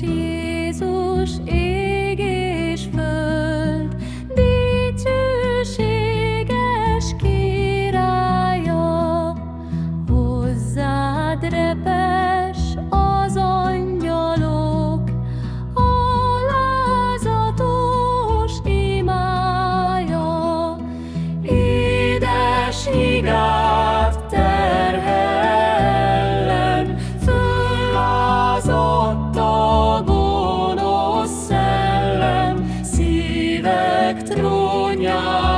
she 有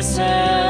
blessed.